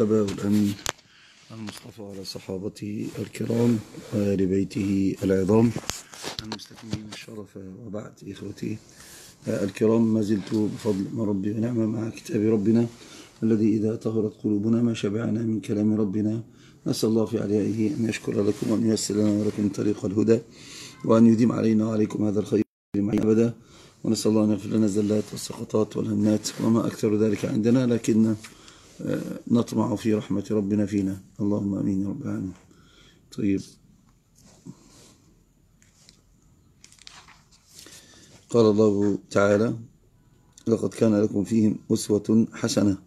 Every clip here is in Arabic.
المجتبى والأمين المصطفى على صحابته الكرام وآل بيته العظام. المستكملين الشرف وبعد إخوتي الكرام ما زلت بفضل من ربي ونعمة مع كتاب ربنا الذي إذا طهرت قلوبنا ما شبعنا من كلام ربنا. نسأل الله في عليائه أن يشكر لكم وأن ييسر لنا ولكم طريق الهدى وأن يديم علينا وعليكم هذا الخير معي أبدا. ونسأل الله أن يغفر لنا الزلات والسقطات والهمات وما أكثر ذلك عندنا لكن نطمع في رحمة ربنا فينا. اللهم أمين رب العالمين. طيب. قال الله تعالى لقد كان لكم فيهم أسوة حسنة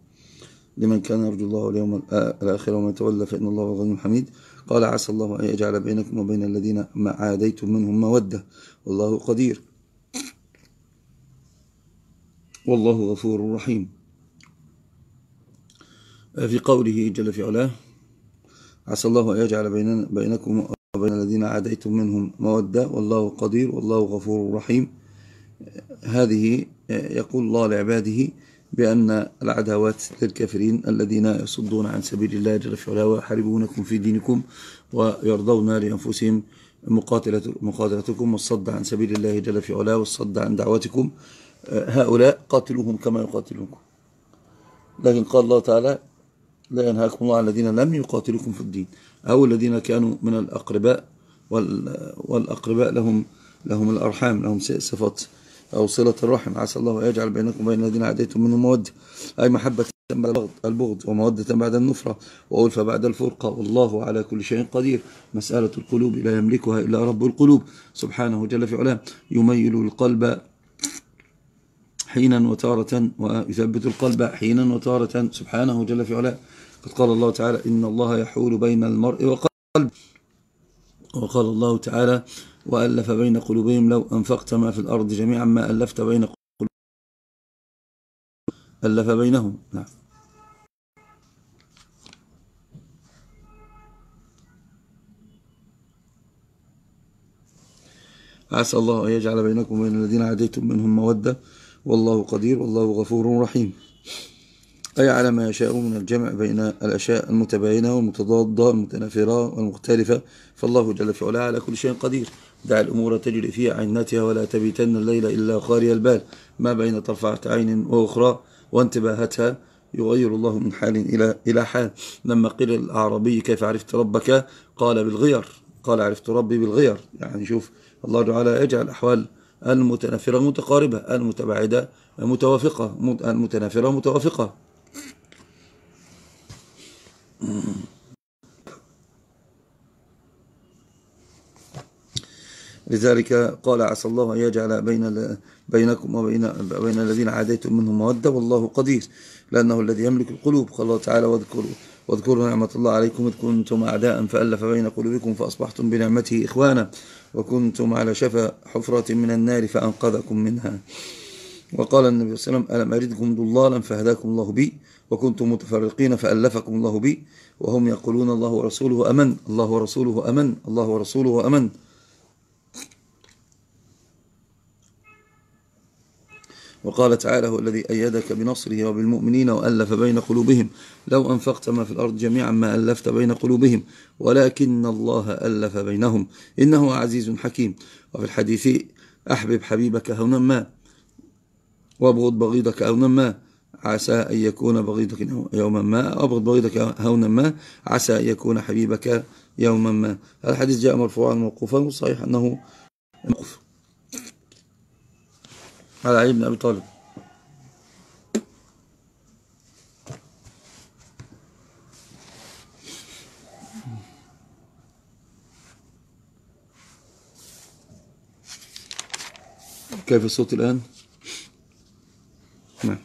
لمن كان يرجو الله واليوم الآخر ومن تولى فإن الله غني حميد. قال عسى الله أن يجعل بينكم وبين الذين ما عاديتم منهم مودة. والله قدير. والله غفور رحيم. في قوله جل في علاه عسى الله أن يجعل بينكم وبين الذين عاديتم منهم مودة والله قدير والله غفور رحيم. هذه يقول الله لعباده بأن العداوات للكافرين الذين يصدون عن سبيل الله جل في علاه ويحاربونكم في دينكم ويرضون لأنفسهم مقاتلتكم والصد عن سبيل الله جل في علاه والصد عن دعوتكم. هؤلاء قاتلوهم كما يقاتلونكم. لكن قال الله تعالى لا ينهاكم الله عن الذين لم يقاتلوكم في الدين أو الذين كانوا من الأقرباء والأقرباء لهم لهم الأرحام لهم صفات أو صلة الرحم. عسى الله أن يجعل بينكم وبين الذين عاديتم منهم مودة أي محبة بعد البغض ومودة بعد النفرة وألفة بعد الفرقة. والله على كل شيء قدير. مسألة القلوب لا يملكها إلا رب القلوب. سبحانه جل في علاه يميل القلب حينا وتارة ويثبت القلب حينا وتارة. سبحانه جل في علاه قد قال الله تعالى إن الله يحول بين المرء وقلب وقال الله تعالى وألف بين قلوبهم لو أنفقت ما في الأرض جميعا ما ألفت بين قلوبهم. ألف بينهم. نعم. عسى الله أن يجعل بينكم وبين الذين عاديتم منهم مودة. والله قدير والله غفور رحيم. أي على ما يشاء من الجمع بين الأشياء المتباينة والمتضادة المتنافرة والمختلفة. فالله جل في علاه على كل شيء قدير. دع الأمور تجري في عينتها ولا تبيتن الليل إلا خاري البال. ما بين طرفعة عين وأخرى وانتباهتها يغير الله من حال إلى إلى حال. لما قيل الأعرابي كيف عرفت ربك؟ قال بالغير. قال عرفت ربي بالغير. يعني شوف الله تعالى يجعل أحوال المتنافرة متقاربة المتباعدة متوافقة المتنافرة متوافقة. لذلك قال عسى الله أن يجعل بين بينكم وبين بين الذين عاديتم منهم مودة والله قدير لأنه الذي يملك القلوب قال الله تعالى واذكروا واذكروا نعمة الله عليكم إذ كنتم أعداء فألف بين قلوبكم فأصبحتم بنعمته إخوانا وكنتم على شفا حفرة من النار فأنقذكم منها وقال النبي صلى الله عليه وسلم ألم أجدكم ضلالا فهداكم الله بي وكنتم متفرقين فألفكم الله بي وهم يقولون الله ورسوله أمن الله ورسوله أمن الله ورسوله أمن. وقال تعالى هو الذي أيدك بنصره وبالمؤمنين وألف بين قلوبهم لو أنفقت ما في الأرض جميعا ما ألفت بين قلوبهم ولكن الله ألف بينهم إنه عزيز حكيم. وفي الحديث أحبب حبيبك هونا ما وابغض بغيضك هونا ما. عسى أن يكون بغيضك يوما ما. أبغض بغيضك هونا ما. عسى أن يكون حبيبك يوما ما. الحديث جاء مرفوعا موقوفا وصحيح أنه موقوف. على علي بن أبي طالب. كيف الصوت الآن؟ نعم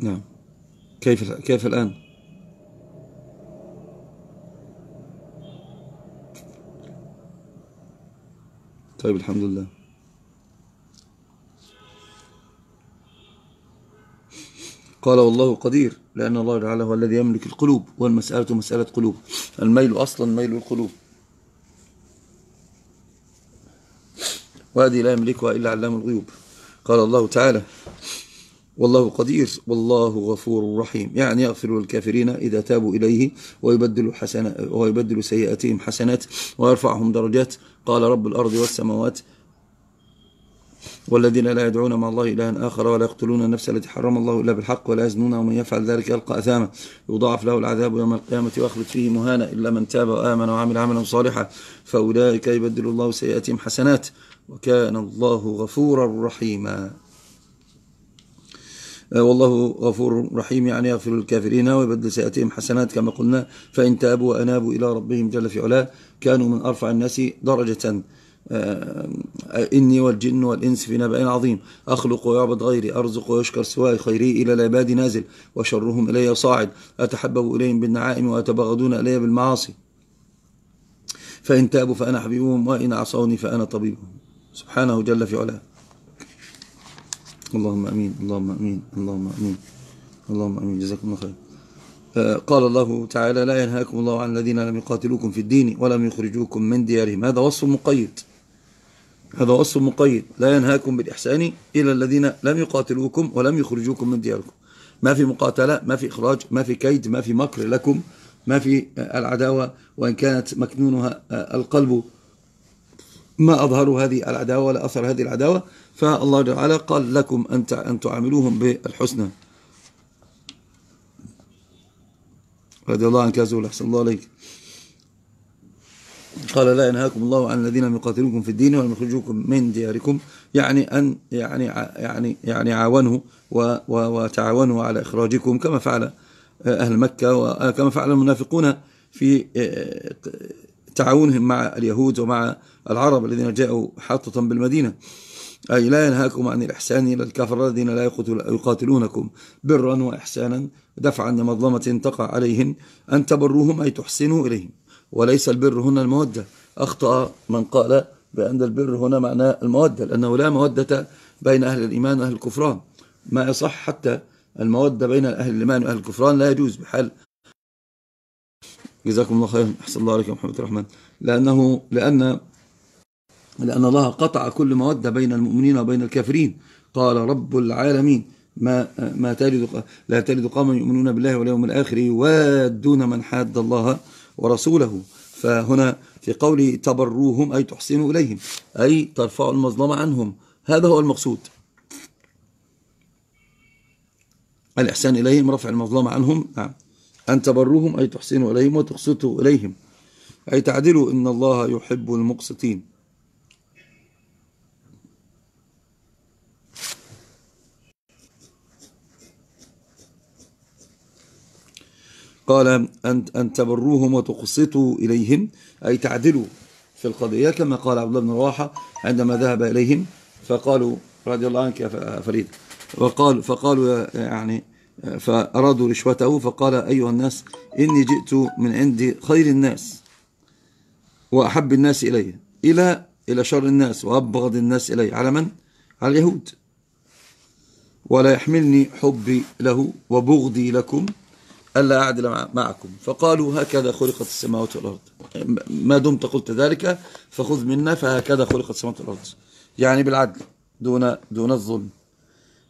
نعم. كيف كيف الآن؟ طيب الحمد لله. قال والله قدير لأن الله تعالى هو الذي يملك القلوب والمسألة مسألة قلوب. الميل أصلا ميل القلوب. وهذه لا يملكها إلا علام الغيوب. قال الله تعالى والله قدير والله غفور رحيم. يعني يغفر للكافرين إذا تابوا إليه ويبدل, حسنا ويبدل سيئاتهم حسنات ويرفعهم درجات. قال رب الأرض والسماوات والذين لا يدعون مع الله إلها آخر ولا يقتلون النفس التي حرم الله إلا بالحق ولا يزنون ومن يفعل ذلك يلقى أثاما. يضاعف له العذاب يوم القيامة ويخلد فيه مهانا إلا من تاب وآمن وعمل عملا صالحا. فأولئك يبدل الله سيئاتهم حسنات وكان الله غفورا رحيما. آه، والله غفور رحيم يعني يغفر للكافرين ويبدل سيئاتهم حسنات كما قلنا. فإن تابوا وأنابوا إلى ربهم جل في علاه كانوا من أرفع الناس درجة. إني والجن والإنس في نبأ عظيم. أخلق ويعبد غيري أرزق ويشكر سواي خيري إلى العباد نازل وشرهم إلي صاعد. أتحبب إليهم بالنعائم وأتبغضون إلي بالمعاصي. فإن تابوا فأنا حبيبهم وإن عصوني فأنا طبيبهم. سبحانه جل في علاه. اللهم أمين اللهم أمين اللهم أمين اللهم أمين. جزاكم الله خير. آه، قال الله تعالى لا ينهاكم الله عن الذين لم يقاتلوكم في الدين ولم يخرجوكم من ديارهم. هذا وصف مقيد. هذا وصف مقيد. لا ينهاكم بالإحسان إلى الذين لم يقاتلوكم ولم يخرجوكم من دياركم. ما في مقاتلة ما في إخراج ما في كيد ما في مكر لكم ما في العداوة وإن كانت مكنونها القلب ما أظهروا هذه العداوة ولا أثر هذه العداوة فالله تعالى قال لكم أن تعاملوهم بالحسنى. رضي الله عنك يا زول أحسن الله عليك قال لا ينهاكم الله عن الذين يقاتلوكم في الدين ولم يخرجوكم من دياركم يعني أن يعني يعني يعني عاونوا وتعاونوا على إخراجكم كما فعل أهل مكة وكما فعل المنافقون في تعاونهم مع اليهود ومع العرب الذين جاءوا حاطة بالمدينة. أي لا ينهاكم عن الإحسان إلى الكفر الذين لا يقاتلونكم برا وإحسانا دفعا لمظلمة تقع عليهم أن تبروهم أي تحسنوا إليهم. وليس البر هنا المودة. أخطأ من قال بأن البر هنا معناه المودة لأنه لا مودة بين أهل الإيمان وأهل الكفران. ما يصح حتى المودة بين أهل الإيمان وأهل الكفران لا يجوز بحال. جزاكم الله خيرا. أحسن الله عليكم محمد الرحمن. لأنه لأن لأن الله قطع كل مودة بين المؤمنين وبين الكافرين. قال رب العالمين ما ما تلد لا تلد قوما يؤمنون بالله واليوم الآخر يوادون من حاد الله ورسوله. فهنا في قوله تبروهم أي تحسنوا إليهم أي ترفعوا المظلمة عنهم. هذا هو المقصود. الإحسان إليهم رفع المظلمة عنهم. نعم. أن تبروهم أي تحسنوا إليهم وتقسطوا إليهم. أي تعدلوا إن الله يحب المقسطين. قال أن, أن تبروهم وتقسطوا إليهم أي تعدلوا في القضية كما قال عبد الله بن رواحة عندما ذهب إليهم فقالوا رضي الله عنك يا فريد. وقال فقالوا يعني فأرادوا رشوته فقال أيها الناس إني جئت من عند خير الناس وأحب الناس إلي إلى إلى شر الناس وأبغض الناس إلي. على من؟ على اليهود. ولا يحملني حبي له وبغضي لكم ألا أعدل معكم. فقالوا هكذا خلقت السماوات والأرض. ما دمت قلت ذلك فخذ منا فهكذا خلقت السماوات والأرض. يعني بالعدل دون دون الظلم.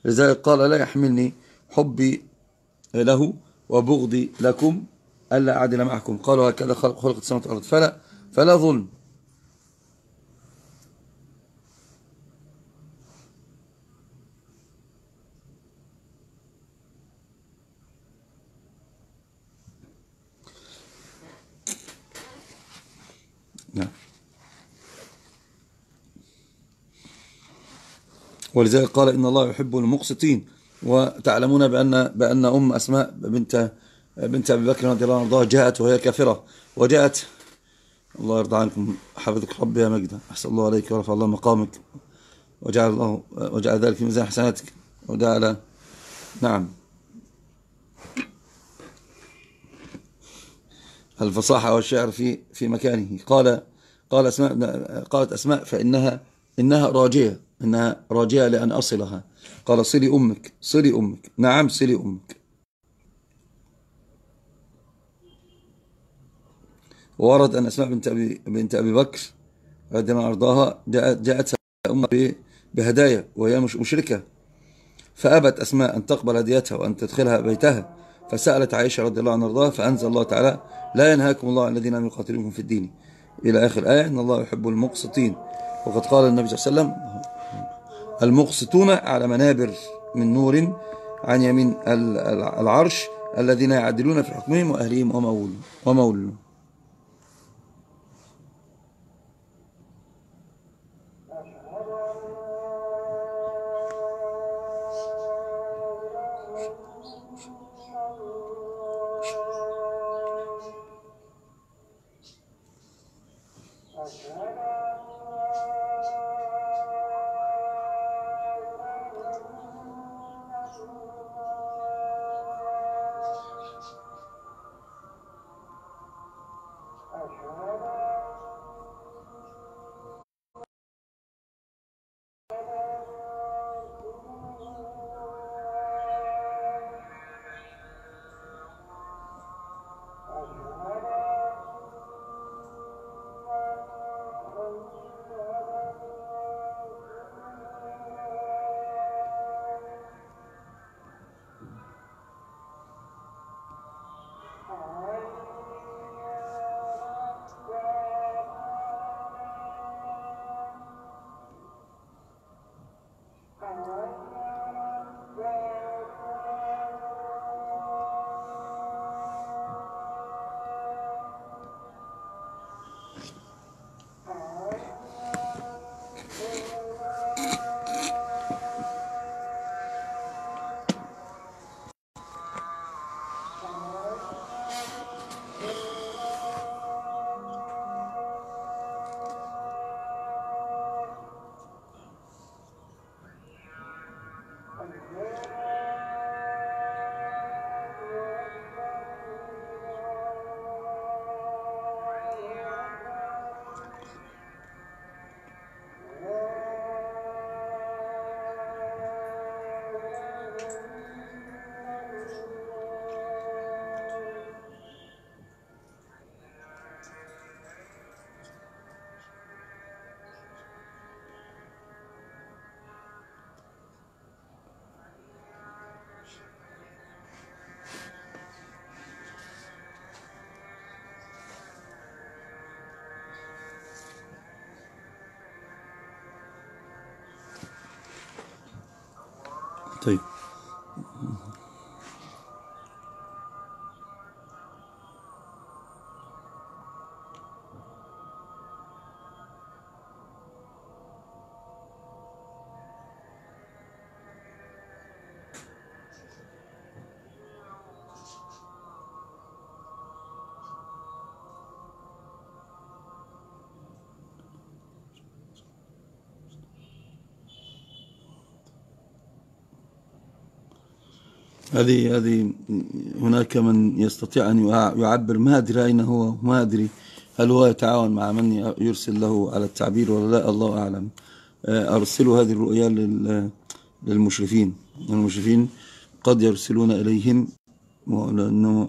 لذلك قال لا يحملني حبي له وبغضي لكم ألا أعدل معكم. قالوا هكذا خلقت السماوات والأرض. فلا فلا ظلم. ولذلك قال إن الله يحب المقسطين وتعلمون بأن بأن أم أسماء بنت بنت أبي بكر رضي الله عنها جاءت وهي كافرة. وجاءت الله يرضى عنكم. حفظك ربي يا مجد. أحسن الله عليك ورفع الله مقامك. وجعل الله وجعل ذلك في ميزان حسناتك. وجعل نعم. الفصاحة والشعر في في مكانه. قال قال أسماء قالت أسماء فإنها إنها راجية. إنها راجية لأن أصلها. قال صلي أمك صلي أمك. نعم صلي أمك. ورد أن أسماء بنت أبي, بنت أبي بكر رضي الله أرضاها جاءت أمها بهدايا وهي مش مشركة. فأبت أسماء أن تقبل هديتها وأن تدخلها بيتها. فسألت عائشة رضي الله عنها رضاها فأنزل الله تعالى لا ينهاكم الله الذين لم يقاتلوكم في الدين. إلى آخر آية إن الله يحب المقسطين. وقد قال النبي صلى الله عليه وسلم المقسطون على منابر من نور عن يمين العرش الذين يعدلون في حكمهم وأهلهم ومولهم طيب هذه هذه هناك من يستطيع أن يعبر ما أدري أين هو ما أدري هل هو يتعاون مع من يرسل له على التعبير ولا لا الله أعلم. آه، أرسلوا هذه الرؤيا للمشرفين. المشرفين قد يرسلون إليهم لأنه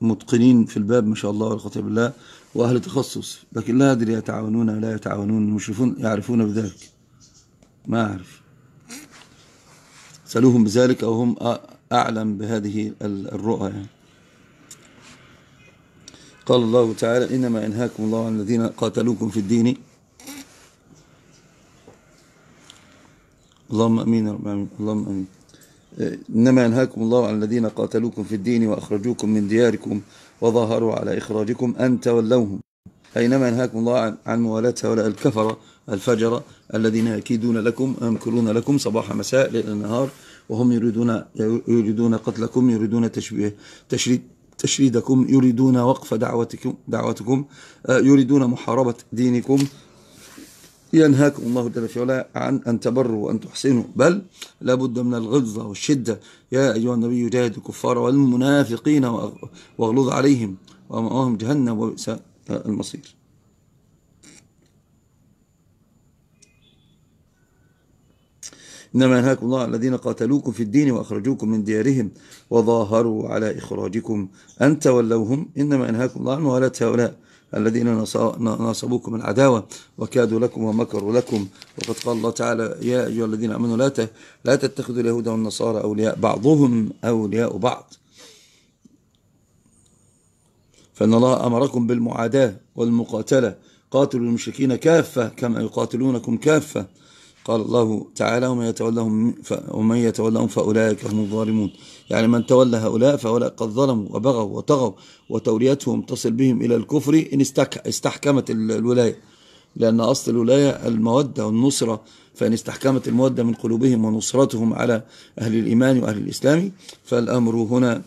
متقنين في الباب ما شاء الله والخطيب بالله وأهل تخصص لكن لا أدري يتعاونون لا يتعاونون. المشرفون يعرفون بذلك. ما أعرف. سألوهم بذلك أو هم أعلم بهذه الرؤى. يعني. قال الله تعالى إنما ينهاكم الله عن الذين قاتلوكم في الدين. اللهم أمين رب العالمين. اللهم أمين. إنما ينهاكم الله عن الذين قاتلوكم في الدين وأخرجوكم من دياركم وظاهروا على إخراجكم أن تولوهم. أينما ينهاكم الله عن موالاة هؤلاء الكفرة الفجرة الذين يكيدون لكم ويمكرون لكم صباح مساء ليل النهار وهم يريدون يريدون قتلكم يريدون تشبيه تشريد تشريدكم يريدون وقف دعوتكم دعوتكم آه، يريدون محاربة دينكم. ينهاكم الله جل في علاه عن أن تبروا وأن تحسنوا. بل لابد من الغلظة والشدة. يا أيها النبي جاهد الكفار والمنافقين واغلظ عليهم ومأواهم جهنم وبئس المصير. إنما ينهاكم الله الذين قاتلوكم في الدين وأخرجوكم من ديارهم وظاهروا على إخراجكم. أن تولوهم إنما ينهاكم الله عن موالاة هؤلاء الذين نصبوكم العداوة وكادوا لكم ومكروا لكم. وقد قال الله تعالى يا أيها الذين أمنوا لا لا تتخذوا اليهود والنصارى أولياء بعضهم أولياء بعض. فإن الله أمركم بالمعاداة والمقاتلة. قاتلوا المشركين كافة كما يقاتلونكم كافة. قال الله تعالى ومن يتولهم, ومن يتولهم فأولئك هم الظالمون. يعني من تولى هؤلاء فأولئك قد ظلموا وبغوا وطغوا وتوليتهم تصل بهم إلى الكفر إن استحكمت الولاية. لأن أصل الولاية المودة والنصرة فإن استحكمت المودة من قلوبهم ونصرتهم على أهل الإيمان وأهل الإسلام فالأمر هنا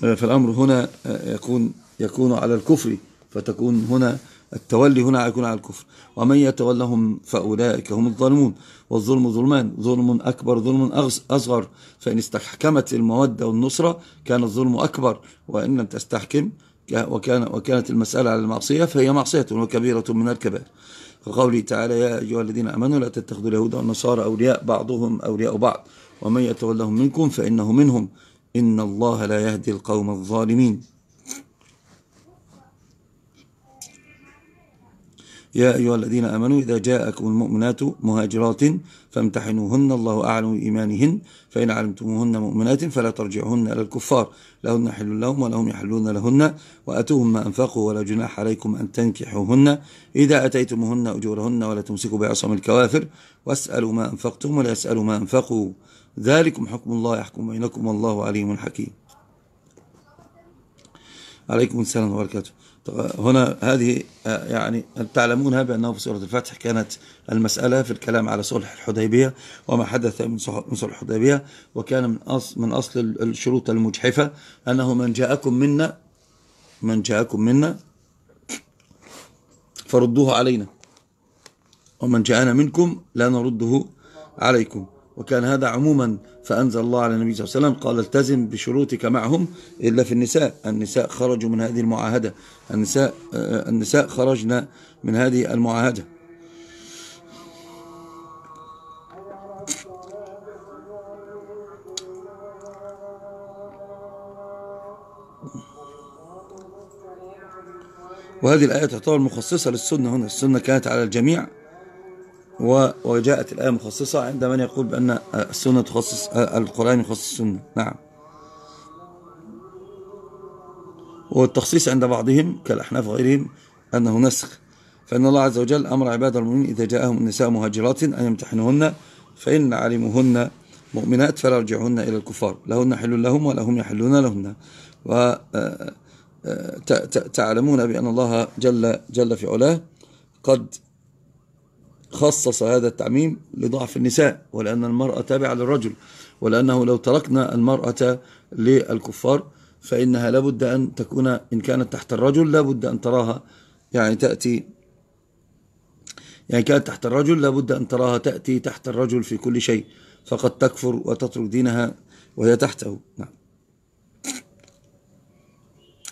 فالأمر هنا يكون يكون على الكفر فتكون هنا التولي هنا يكون على الكفر. ومن يتولهم فأولئك هم الظالمون. والظلم ظلمان. ظلم أكبر ظلم أصغر. فإن استحكمت المودة والنصرة كان الظلم أكبر. وإن لم تستحكم وكان وكانت المسألة على المعصية فهي معصية وكبيرة من الكبائر. فقوله تعالى يا أيها الذين أمنوا لا تتخذوا اليهود والنصارى أولياء بعضهم أولياء بعض. ومن يتولهم منكم فإنه منهم. إن الله لا يهدي القوم الظالمين. يا أيها الذين آمنوا إذا جاءكم المؤمنات مهاجرات فامتحنوهن الله أعلم بإيمانهن. فإن علمتموهن مؤمنات فلا ترجعهن إلى الكفار. لهن حل لهم ولهم يحلون لهن وأتوهم ما أنفقوا ولا جناح عليكم أن تنكحوهن. إذا أتيتموهن أجورهن ولا تمسكوا بعصم الكوافر واسألوا ما أنفقتم ولا يسألوا ما أنفقوا. ذلكم حكم الله يحكم بينكم والله عليم حكيم. عليكم السلام وبركاته. هنا هذه يعني تعلمونها بأنه في سورة الفتح كانت المسألة في الكلام على صلح الحديبية وما حدث من صلح الحديبية وكان من أصل, من أصل الشروط المجحفة أنه من جاءكم منا من جاءكم منا فردوه علينا ومن جاءنا منكم لا نرده عليكم. وكان هذا عموما فأنزل الله على النبي صلى الله عليه وسلم قال التزم بشروطك معهم إلا في النساء. النساء خرجوا من هذه المعاهدة. النساء, آه، النساء خرجنا من هذه المعاهدة. وهذه الآية تعتبر مخصصة للسنة هنا. السنة كانت على الجميع. وجاءت الآية مخصصة عند من يقول بأن السنة تخصص القرآن يخصص السنة. نعم. والتخصيص عند بعضهم كالأحناف وغيرهم أنه نسخ. فإن الله عز وجل أمر عباد المؤمنين إذا جاءهم النساء مهاجرات أن يمتحنهن فإن علموهن مؤمنات فلا يرجعهن إلى الكفار. لهن حل لهم ولهم يحلون لهن. وتعلمون آه، آه، بأن الله جل, جل في علاه قد خصص هذا التعميم لضعف النساء ولأن المرأة تابعة للرجل ولأنه لو تركنا المرأة للكفار فإنها لابد أن تكون إن كانت تحت الرجل لابد أن تراها يعني تأتي يعني كانت تحت الرجل لابد أن تراها تأتي تحت الرجل في كل شيء فقد تكفر وتترك دينها وهي تحته. نعم.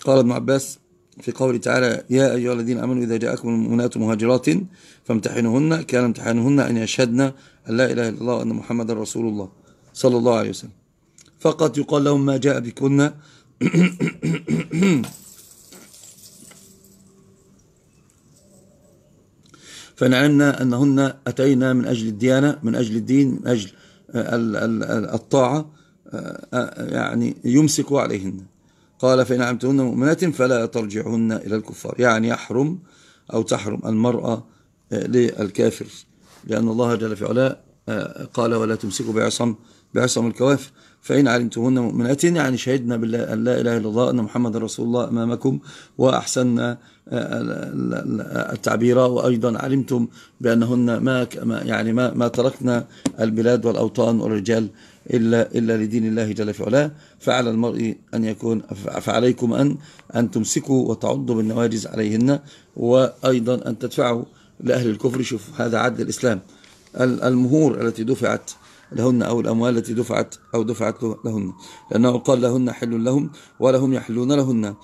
قال ابن عباس في قوله تعالى يا أيها الذين أمنوا إذا جاءكم المؤمنات مهاجرات فامتحنوهن كان امتحانهن أن يشهدن أن لا إله إلا الله وأن محمد رسول الله صلى الله عليه وسلم. فقط يقال لهم ما جاء بكن. فنعلمنا أنهن أتينا من أجل الديانة من أجل الدين من أجل الطاعة يعني يمسك عليهن. قال فإن علمتهن مؤمنات فلا ترجعهن إلى الكفار. يعني يحرم أو تحرم المرأة آه، للكافر. لأن الله جل في علاء آه، قال ولا تمسكوا بعصم بعصم الكوافر فإن علمتهن مؤمنات يعني شهدنا بالله أن لا إله إلا الله أن محمد رسول الله أمامكم وأحسن التعبير وأيضا علمتم بأنهن ما يعني ما, ما تركنا البلاد والأوطان والرجال إلا, إلا لدين الله جل في علاه. فعلى المرء أن يكون فعليكم أن أن تمسكوا وتعضوا بالنواجز عليهن وأيضا أن تدفعوا لأهل الكفر. شوف هذا عدل الإسلام. المهور التي دفعت لهن أو الأموال التي دفعت أو دفعت لهن. لأنه قال لهن حل لهم ولهم يحلون لهن.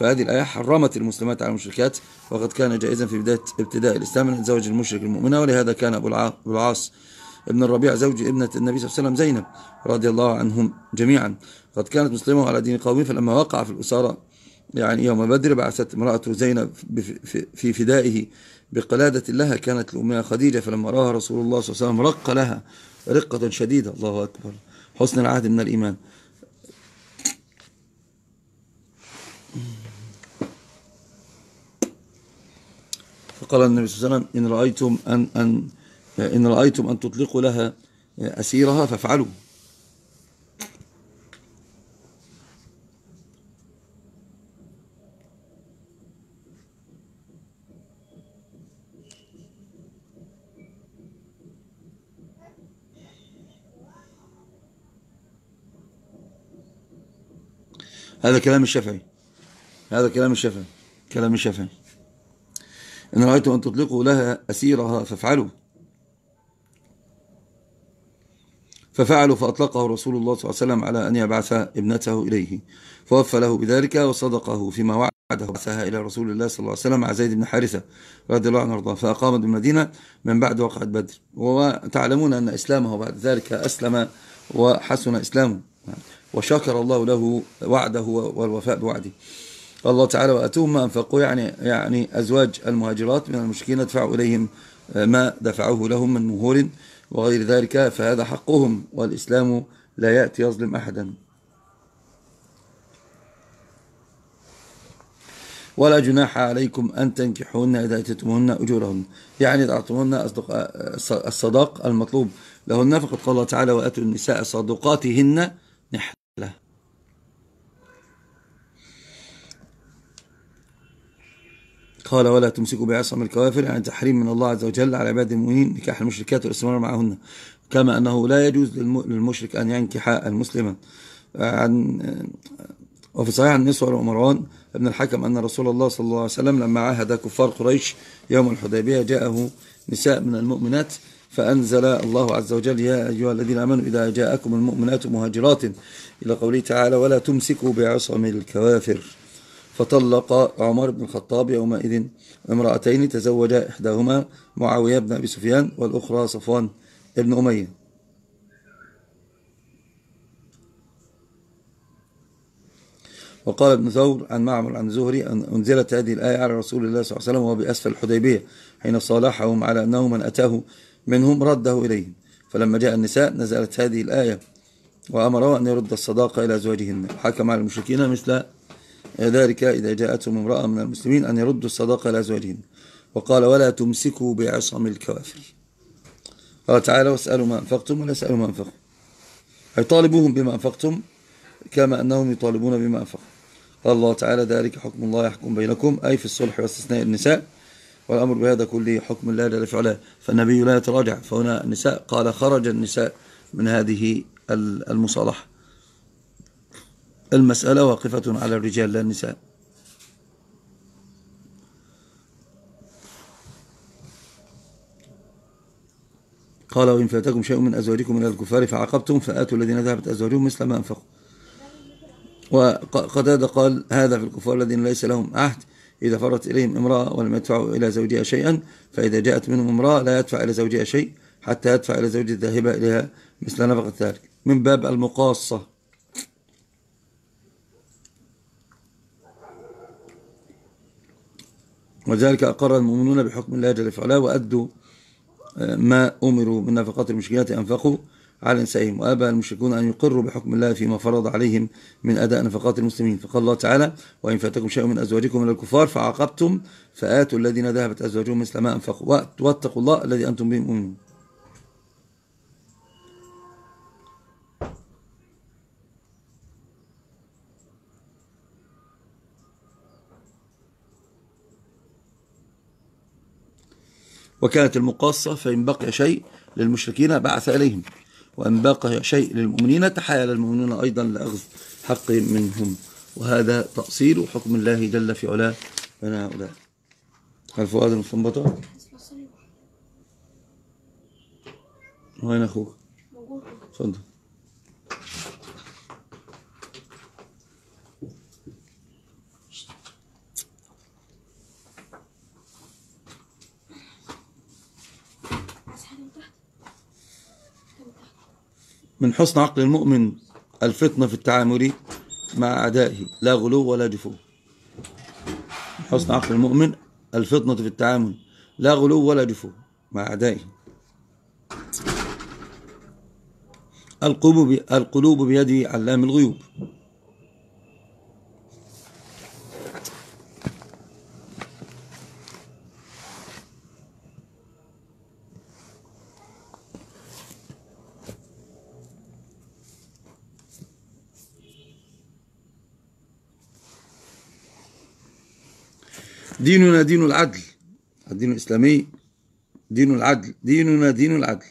فهذه الآية حرمت المسلمات على المشركات وقد كان جائزا في بداية ابتداء الإسلام أن يتزوج المشرك المؤمنة. ولهذا كان أبو العاص ابن الربيع زوج ابنة النبي صلى الله عليه وسلم زينب رضي الله عنهم جميعا. قد كانت مسلمة على دين قومه فلما وقع في الأسارة يعني يوم بدر بعثت امرأة زينب في فدائه بقلادة لها كانت لأمها خديجة فلما رأها رسول الله صلى الله عليه وسلم رق لها رقة شديدة. الله أكبر. حسن العهد من الإيمان. فقال النبي صلى الله عليه وسلم إن رأيتم أن, أن, إن رأيتم أن تطلقوا لها أسيرها فافعلوا. هذا كلام الشافعي. هذا كلام الشافعي. كلام الشافعي. إن رأيتم أن تطلقوا لها أسيرها فافعلوا. ففعلوا فأطلقه رسول الله صلى الله عليه وسلم على أن يبعث ابنته إليه. فوفى له بذلك وصدقه فيما وعده. بعثها إلى رسول الله صلى الله عليه وسلم مع زيد بن حارثة رضي الله عنه وأرضاه. فأقامت بالمدينة من بعد وقعة بدر. وتعلمون أن إسلامه بعد ذلك أسلم وحسن إسلامه. وشكر الله له وعده والوفاء بوعده. الله تعالى وأتوهم ما أنفقوا. يعني, يعني أزواج المهاجرات من المشركين ادفعوا إليهم ما دفعوه لهم من مهور وغير ذلك فهذا حقهم والإسلام لا يأتي يظلم أحدا. ولا جناح عليكم أن تنكحوهن إذا أتيتموهن أجورهن. يعني إذا أعطوهن الصداق المطلوب لهن فقد قال الله تعالى وأتوا النساء صدقاتهن نحن قال ولا تمسكوا بعصم الكوافر يعني تحريم من الله عز وجل على عباد المؤمنين نكاح المشركات والاستمرار معهن. كما أنه لا يجوز للمشرك أن ينكح المسلمة عن وفي صحيح عن نسوة ومروان ابن الحكم أن رسول الله صلى الله عليه وسلم لما عاهد كفار قريش يوم الحديبية جاءه نساء من المؤمنات فأنزل الله عز وجل يا أيها الذين آمنوا إذا جاءكم المؤمنات مهاجرات إلى قوله تعالى ولا تمسكوا بعصم الكوافر. فطلق عمر بن الخطاب يومئذ امرأتين تزوج إحداهما معاوية بن أبي سفيان والأخرى صفوان بن أمية. وقال ابن ثور عن معمر عن زهري أن أنزلت هذه الآية على رسول الله صلى الله عليه وسلم وهو بأسفل الحديبية حين صالحهم على أنه من أتاه منهم رده إليهم. فلما جاء النساء نزلت هذه الآية وأمره أن يرد الصداقة إلى أزواجهن. حكم على المشركين مثل ذلك إذا جاءتهم امرأة من المسلمين أن يردوا الصداقة إلى أزواجهن. وقال ولا تمسكوا بعصم الكوافر. قال تعالى واسألوا ما أنفقتم ولا اسألوا ما أنفقوا. أي طالبوهم بما أنفقتم كما أنهم يطالبون بما أنفقوا. قال الله تعالى ذلك حكم الله يحكم بينكم أي في الصلح واستثناء النساء. والأمر بهذا كله حكم الله جل في علاه فالنبي لا يتراجع فهنا النساء قال خرج النساء من هذه المصالحة. المسألة واقفة على الرجال لا النساء. قال وإن فاتكم شيء من أزواجكم من الكفار فعاقبتم فآتوا الذين ذهبت أزواجهم مثل ما أنفقوا. وقد قال هذا في الكفار الذين ليس لهم عهد. إذا فرت إليهم امرأة ولم يدفعوا إلى زوجها شيئا فإذا جاءت منهم امرأة لا يدفع إلى زوجها شيء حتى يدفع إلى زوج الذاهبة إليها مثل نفقة ذلك. من باب المقاصة. وذلك أقر المؤمنون بحكم الله جل وعلا وأدوا آه، ما أمروا من نفقات المشكلات أنفقوا على نسائهم. وأبى المشركون أن يقروا بحكم الله فيما فرض عليهم من أداء نفقات المسلمين. فقال الله تعالى وإن فاتكم شيء من أزواجكم من الكفار فعاقبتم فآتوا الذين ذهبت أزواجهم مثل ما أنفقوا. واتقوا الله الذي أنتم به مؤمنون. وكانت المقاصة فإن بقي شيء للمشركين بعث إليهم. وأن بقي شيء للمؤمنين تحايل المؤمنون أيضا لأخذ حق منهم. وهذا تأصيل حكم الله جل في علاه. بين هؤلاء الفؤاد المستنبطة؟ وين أخوك؟ تفضل. من حسن عقل المؤمن الفطنة في التعامل مع أعدائه لا غلو ولا جفو حسن عقل المؤمن الفطنة في التعامل. لا غلو ولا جفو مع أعدائه القلوب القلوب بيد علام الغيوب. ديننا دين العدل. الدين الإسلامي دين العدل. ديننا دين العدل.